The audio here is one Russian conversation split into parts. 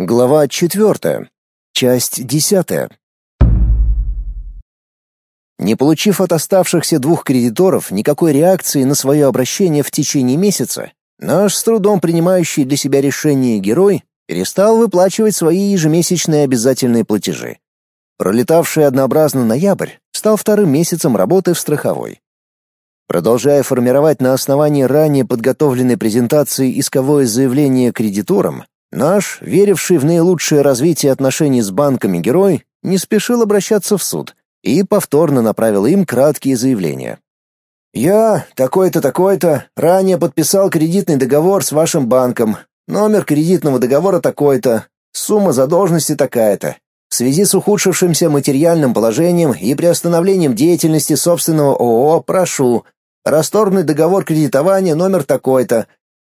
Глава 4. Часть 10. Не получив от оставшихся двух кредиторов никакой реакции на свое обращение в течение месяца, наш с трудом принимающий для себя решение герой перестал выплачивать свои ежемесячные обязательные платежи. Пролетавший однообразно ноябрь стал вторым месяцем работы в страховой. Продолжая формировать на основании ранее подготовленной презентации исковое заявление кредиторам, Наш, веривший в наилучшее развитие отношений с банками герой, не спешил обращаться в суд и повторно направил им краткие заявления. «Я, такой-то, такой-то, ранее подписал кредитный договор с вашим банком. Номер кредитного договора такой-то. Сумма задолженности такая-то. В связи с ухудшившимся материальным положением и приостановлением деятельности собственного ООО прошу расторгнуть договор кредитования номер такой-то,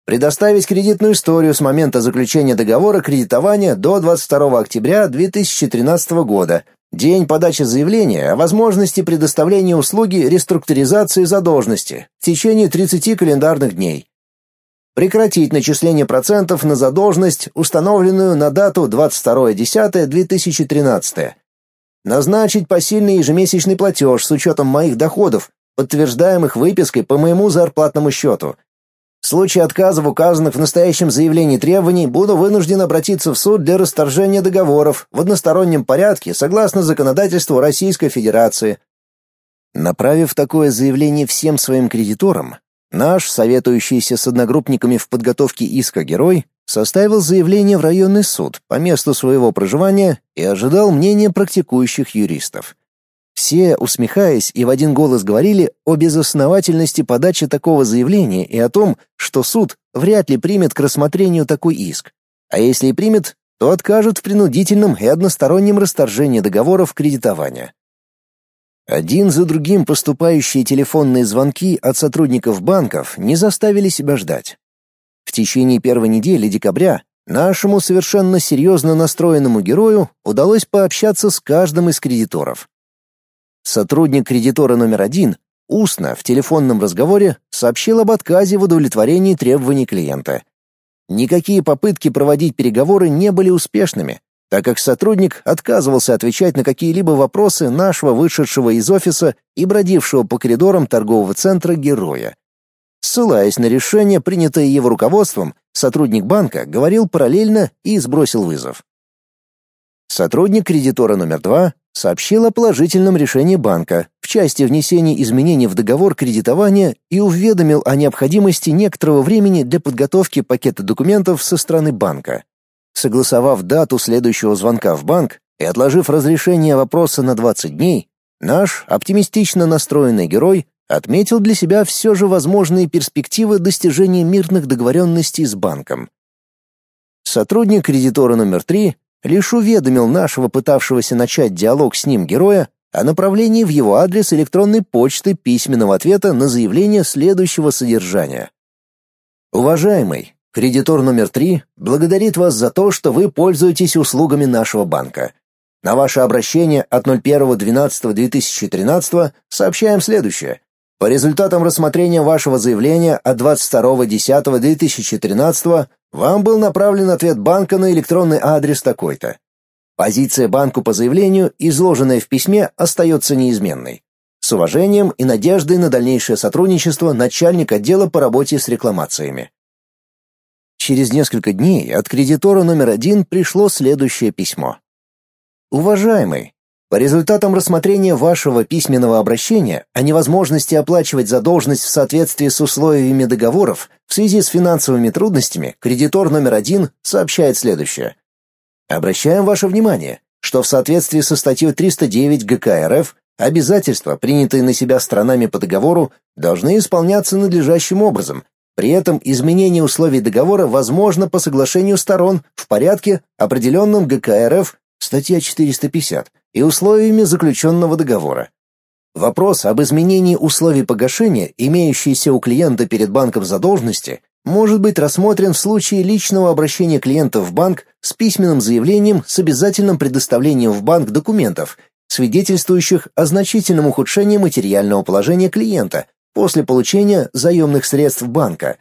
Предоставить кредитную историю с момента заключения договора кредитования до 22 октября 2013 года, день подачи заявления о возможности предоставления услуги реструктуризации задолженности в течение 30 календарных дней. Прекратить начисление процентов на задолженность, установленную на дату 22.10.2013. Назначить посильный ежемесячный платеж с учетом моих доходов, подтверждаемых выпиской по моему зарплатному счету – в случае отказа в указанных в настоящем заявлении требований буду вынужден обратиться в суд для расторжения договоров в одностороннем порядке согласно законодательству Российской Федерации. Направив такое заявление всем своим кредиторам, наш, советующийся с одногруппниками в подготовке иска герой, составил заявление в районный суд по месту своего проживания и ожидал мнения практикующих юристов. Все, усмехаясь и в один голос говорили о безосновательности подачи такого заявления и о том, что суд вряд ли примет к рассмотрению такой иск. А если и примет, то откажет в принудительном и одностороннем расторжении договоров кредитования. Один за другим поступающие телефонные звонки от сотрудников банков не заставили себя ждать. В течение первой недели декабря нашему совершенно серьезно настроенному герою удалось пообщаться с каждым из кредиторов. Сотрудник кредитора номер один устно в телефонном разговоре сообщил об отказе в удовлетворении требований клиента. Никакие попытки проводить переговоры не были успешными, так как сотрудник отказывался отвечать на какие-либо вопросы нашего вышедшего из офиса и бродившего по коридорам торгового центра героя. Ссылаясь на решение, принятое его руководством, сотрудник банка говорил параллельно и сбросил вызов. Сотрудник кредитора номер два сообщил о положительном решении банка в части внесения изменений в договор кредитования и уведомил о необходимости некоторого времени для подготовки пакета документов со стороны банка. Согласовав дату следующего звонка в банк и отложив разрешение вопроса на 20 дней, наш оптимистично настроенный герой отметил для себя все же возможные перспективы достижения мирных договоренностей с банком. Сотрудник кредитора номер три лишь уведомил нашего пытавшегося начать диалог с ним героя о направлении в его адрес электронной почты письменного ответа на заявление следующего содержания. Уважаемый, кредитор номер три благодарит вас за то, что вы пользуетесь услугами нашего банка. На ваше обращение от 01.12.2013 сообщаем следующее. По результатам рассмотрения вашего заявления от 22.10.2013 вам был направлен ответ банка на электронный адрес такой-то. Позиция банку по заявлению, изложенная в письме, остается неизменной. С уважением и надеждой на дальнейшее сотрудничество начальник отдела по работе с рекламациями. Через несколько дней от кредитора номер один пришло следующее письмо. Уважаемый, по результатам рассмотрения вашего письменного обращения о невозможности оплачивать задолженность в соответствии с условиями договоров в связи с финансовыми трудностями, кредитор номер один сообщает следующее. Обращаем ваше внимание, что в соответствии со статьей 309 ГК РФ обязательства, принятые на себя сторонами по договору, должны исполняться надлежащим образом. При этом изменение условий договора возможно по соглашению сторон в порядке, определенном ГК РФ, статья 450, и условиями заключенного договора. Вопрос об изменении условий погашения, имеющиеся у клиента перед банком задолженности, может быть рассмотрен в случае личного обращения клиента в банк с письменным заявлением с обязательным предоставлением в банк документов, свидетельствующих о значительном ухудшении материального положения клиента после получения заемных средств банка.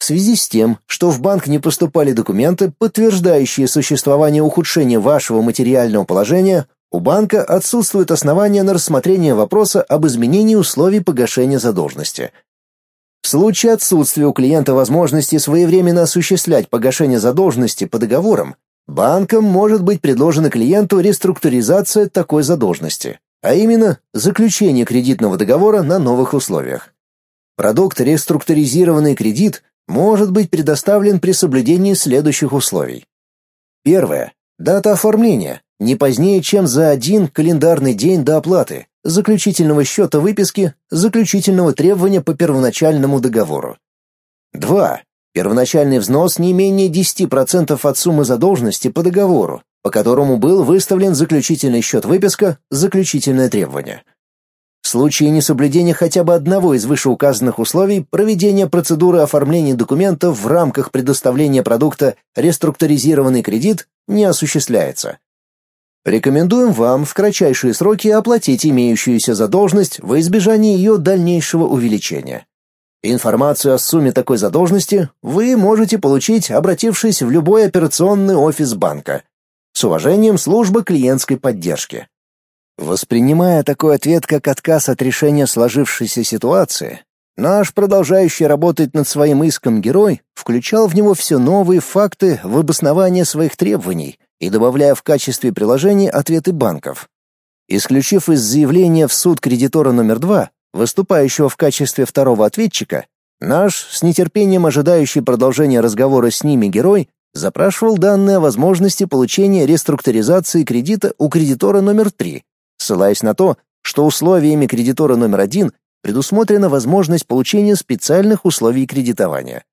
В связи с тем, что в банк не поступали документы, подтверждающие существование ухудшения вашего материального положения, у банка отсутствует основания на рассмотрение вопроса об изменении условий погашения задолженности. В случае отсутствия у клиента возможности своевременно осуществлять погашение задолженности по договорам, банком может быть предложена клиенту реструктуризация такой задолженности, а именно заключение кредитного договора на новых условиях. Продукт реструктуризированный кредит может быть предоставлен при соблюдении следующих условий. Первое. Дата оформления не позднее, чем за один календарный день до оплаты, заключительного счета выписки, заключительного требования по первоначальному договору. 2. Первоначальный взнос не менее 10% от суммы задолженности по договору, по которому был выставлен заключительный счет выписка, заключительное требование. В случае несоблюдения хотя бы одного из вышеуказанных условий проведение процедуры оформления документов в рамках предоставления продукта реструктуризированный кредит не осуществляется. Рекомендуем вам в кратчайшие сроки оплатить имеющуюся задолженность во избежание ее дальнейшего увеличения. Информацию о сумме такой задолженности вы можете получить, обратившись в любой операционный офис банка. С уважением, служба клиентской поддержки. Воспринимая такой ответ как отказ от решения сложившейся ситуации, наш продолжающий работать над своим иском герой включал в него все новые факты в обоснование своих требований и добавляя в качестве приложений ответы банков. Исключив из заявления в суд кредитора номер два, выступающего в качестве второго ответчика, наш, с нетерпением ожидающий продолжения разговора с ними герой, запрашивал данные о возможности получения реструктуризации кредита у кредитора номер три, ссылаясь на то, что условиями кредитора номер один предусмотрена возможность получения специальных условий кредитования.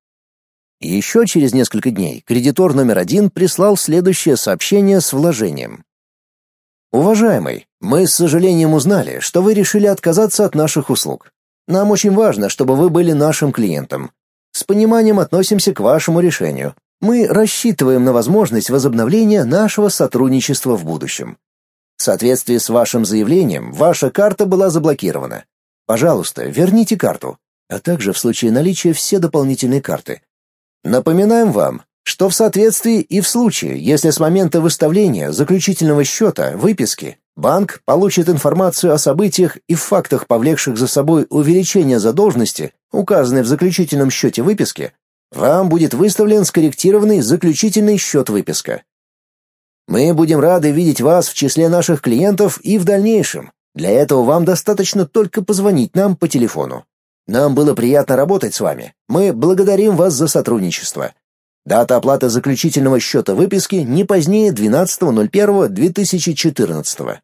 Еще через несколько дней кредитор номер один прислал следующее сообщение с вложением. «Уважаемый, мы с сожалением узнали, что вы решили отказаться от наших услуг. Нам очень важно, чтобы вы были нашим клиентом. С пониманием относимся к вашему решению. Мы рассчитываем на возможность возобновления нашего сотрудничества в будущем. В соответствии с вашим заявлением, ваша карта была заблокирована. Пожалуйста, верните карту, а также в случае наличия все дополнительные карты. Напоминаем вам, что в соответствии и в случае, если с момента выставления заключительного счета, выписки, банк получит информацию о событиях и фактах, повлекших за собой увеличение задолженности, указанной в заключительном счете выписки, вам будет выставлен скорректированный заключительный счет выписка. Мы будем рады видеть вас в числе наших клиентов и в дальнейшем. Для этого вам достаточно только позвонить нам по телефону. Нам было приятно работать с вами. Мы благодарим вас за сотрудничество. Дата оплаты заключительного счета выписки не позднее 12.01.2014.